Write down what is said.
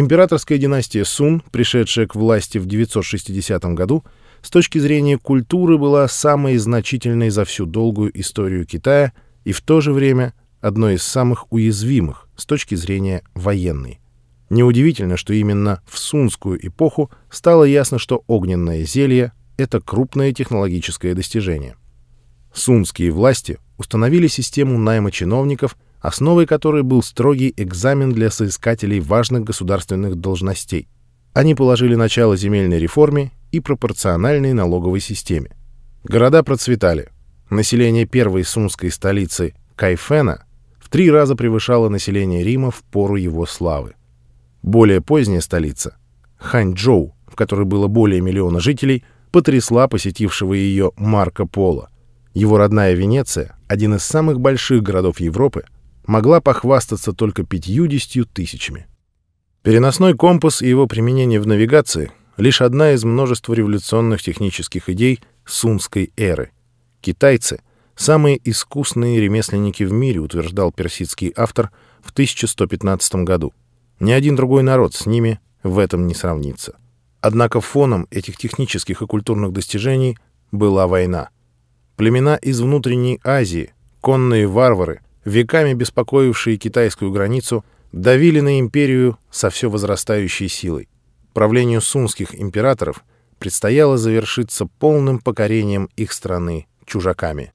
Императорская династия Сун, пришедшая к власти в 960 году, с точки зрения культуры была самой значительной за всю долгую историю Китая и в то же время одной из самых уязвимых с точки зрения военной. Неудивительно, что именно в сунскую эпоху стало ясно, что огненное зелье — это крупное технологическое достижение. Сунские власти установили систему найма чиновников, основой которой был строгий экзамен для соискателей важных государственных должностей. Они положили начало земельной реформе и пропорциональной налоговой системе. Города процветали. Население первой сунской столицы Кайфена в три раза превышало население Рима в пору его славы. Более поздняя столица, Ханчжоу, в которой было более миллиона жителей, потрясла посетившего ее Марко Поло. Его родная Венеция, один из самых больших городов Европы, могла похвастаться только пятьюдесятью тысячами. Переносной компас и его применение в навигации — лишь одна из множества революционных технических идей сунской эры. Китайцы — самые искусные ремесленники в мире, утверждал персидский автор в 1115 году. Ни один другой народ с ними в этом не сравнится. Однако фоном этих технических и культурных достижений была война. Племена из внутренней Азии, конные варвары, веками беспокоившие китайскую границу, давили на империю со все возрастающей силой. Правлению сунских императоров предстояло завершиться полным покорением их страны чужаками.